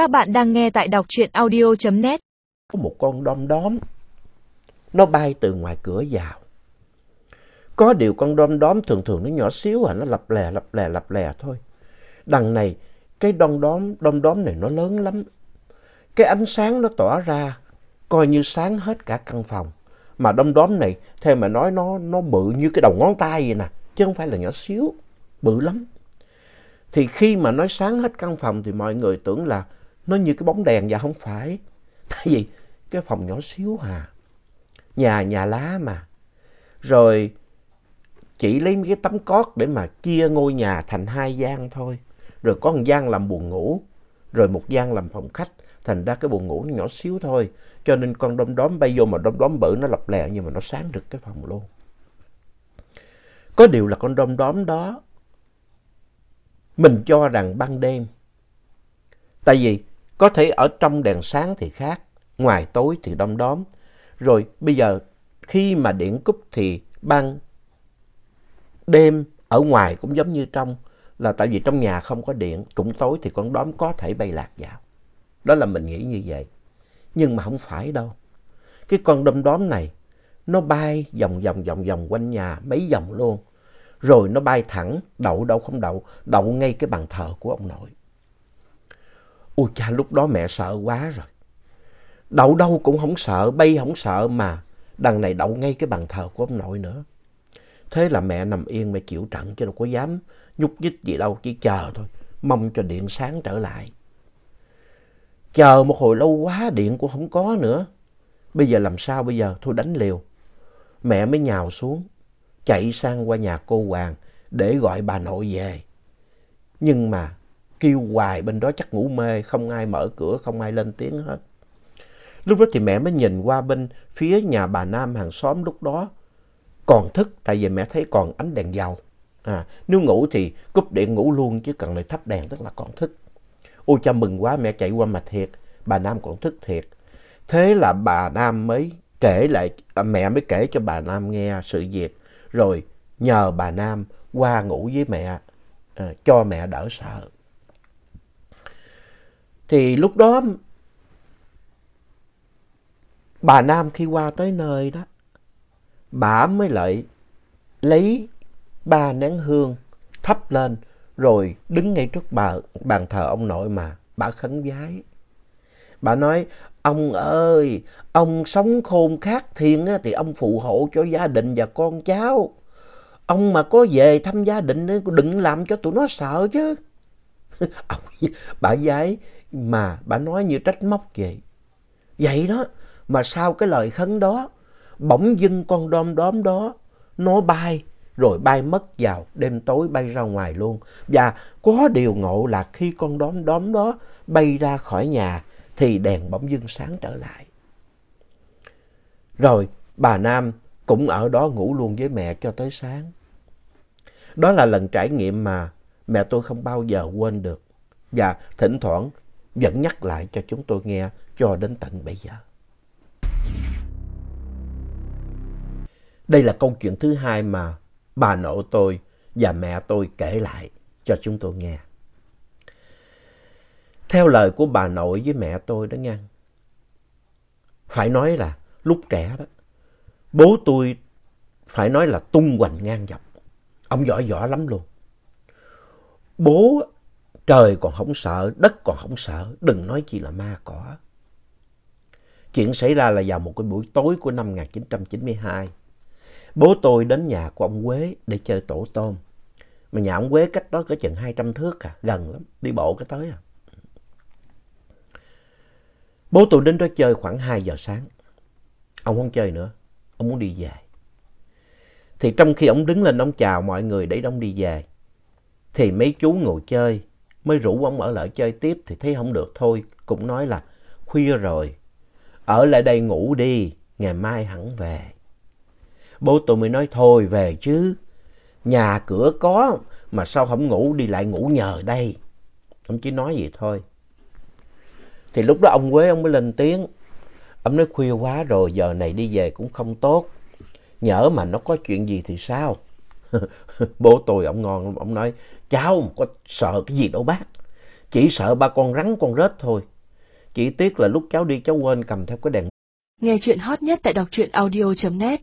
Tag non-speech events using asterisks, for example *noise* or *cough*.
Các bạn đang nghe tại đọc truyện audio.net. Có một con đom đóm, nó bay từ ngoài cửa vào. Có điều con đom đóm thường thường nó nhỏ xíu à, nó lập lè, lập lè, lập lè thôi. Đằng này, cái đom đóm, đom đóm này nó lớn lắm. Cái ánh sáng nó tỏa ra, coi như sáng hết cả căn phòng. Mà đom đóm này, theo mà nói nó, nó bự như cái đầu ngón tay vậy nè, chứ không phải là nhỏ xíu, bự lắm. Thì khi mà nói sáng hết căn phòng thì mọi người tưởng là nó như cái bóng đèn và không phải. *laughs* Tại vì cái phòng nhỏ xíu hà. Nhà nhà lá mà. Rồi chỉ lấy mấy cái tấm cót để mà chia ngôi nhà thành hai gian thôi. Rồi có một gian làm buồng ngủ, rồi một gian làm phòng khách. Thành ra cái buồng ngủ nó nhỏ xíu thôi. Cho nên con đom đóm bay vô mà đom đóm bự nó lập lè nhưng mà nó sáng rực cái phòng luôn. Có điều là con đom đóm đó mình cho rằng ban đêm. Tại vì có thể ở trong đèn sáng thì khác, ngoài tối thì đom đóm. Rồi bây giờ khi mà điện cúp thì ban đêm ở ngoài cũng giống như trong. Là tại vì trong nhà không có điện, cũng tối thì con đóm có thể bay lạc vào. Đó là mình nghĩ như vậy. Nhưng mà không phải đâu. Cái con đom đóm này nó bay vòng vòng vòng vòng quanh nhà mấy vòng luôn rồi nó bay thẳng, đậu đâu không đậu, đậu ngay cái bàn thờ của ông nội. Ôi cha, lúc đó mẹ sợ quá rồi. Đậu đâu cũng không sợ, bay không sợ mà đằng này đậu ngay cái bàn thờ của ông nội nữa. Thế là mẹ nằm yên mẹ chịu trận chứ đâu có dám nhúc nhích gì đâu, chỉ chờ thôi, mong cho điện sáng trở lại. Chờ một hồi lâu quá điện cũng không có nữa. Bây giờ làm sao bây giờ? Thôi đánh liều. Mẹ mới nhào xuống chạy sang qua nhà cô Hoàng để gọi bà nội về. Nhưng mà kêu hoài bên đó chắc ngủ mê, không ai mở cửa, không ai lên tiếng hết. Lúc đó thì mẹ mới nhìn qua bên phía nhà bà Nam hàng xóm lúc đó còn thức, tại vì mẹ thấy còn ánh đèn dầu. À, nếu ngủ thì cúp điện ngủ luôn chứ cần lại thắp đèn tức là còn thức. Ôi cha mừng quá mẹ chạy qua mà thiệt, bà Nam còn thức thiệt. Thế là bà Nam mới kể lại, à, mẹ mới kể cho bà Nam nghe sự việc rồi nhờ bà Nam qua ngủ với mẹ, à, cho mẹ đỡ sợ. Thì lúc đó bà Nam khi qua tới nơi đó, bà mới lại lấy ba nén hương thắp lên rồi đứng ngay trước bà, bàn thờ ông nội mà bà khấn vái. Bà nói, ông ơi, ông sống khôn khác thiên thì ông phù hộ cho gia đình và con cháu. Ông mà có về thăm gia đình đừng làm cho tụi nó sợ chứ. *laughs* ông, bà giấy mà bà nói như trách móc vậy. Vậy đó, mà sau cái lời khấn đó, bỗng dưng con đom đóm đó, nó bay, rồi bay mất vào, đêm tối bay ra ngoài luôn. Và có điều ngộ là khi con đom đóm đó bay ra khỏi nhà, thì đèn bỗng dưng sáng trở lại. Rồi bà Nam cũng ở đó ngủ luôn với mẹ cho tới sáng. Đó là lần trải nghiệm mà mẹ tôi không bao giờ quên được. Và thỉnh thoảng vẫn nhắc lại cho chúng tôi nghe cho đến tận bây giờ. Đây là câu chuyện thứ hai mà bà nội tôi và mẹ tôi kể lại cho chúng tôi nghe. Theo lời của bà nội với mẹ tôi đó nha. Phải nói là lúc trẻ đó, bố tôi phải nói là tung hoành ngang dọc. Ông giỏi giỏi lắm luôn. Bố trời còn không sợ, đất còn không sợ, đừng nói chi là ma cỏ. Chuyện xảy ra là vào một cái buổi tối của năm 1992. Bố tôi đến nhà của ông Quế để chơi tổ tôm. Mà nhà ông Quế cách đó có chừng 200 thước à, gần lắm, đi bộ cái tới à. Bố tôi đến đó chơi khoảng 2 giờ sáng. Ông không chơi nữa, ông muốn đi về. Thì trong khi ông đứng lên ông chào mọi người để ông đi về, thì mấy chú ngồi chơi, mới rủ ông ở lại chơi tiếp thì thấy không được thôi. Cũng nói là khuya rồi, ở lại đây ngủ đi, ngày mai hẳn về. Bố tôi mới nói thôi về chứ, nhà cửa có mà sao không ngủ đi lại ngủ nhờ đây. Ông chỉ nói vậy thôi. Thì lúc đó ông Quế ông mới lên tiếng. Ông nói khuya quá rồi, giờ này đi về cũng không tốt. Nhỡ mà nó có chuyện gì thì sao? *laughs* Bố tôi ông ngon, ông nói cháu có sợ cái gì đâu bác. Chỉ sợ ba con rắn con rết thôi. Chỉ tiếc là lúc cháu đi cháu quên cầm theo cái đèn. Nghe chuyện hot nhất tại đọc truyện audio.net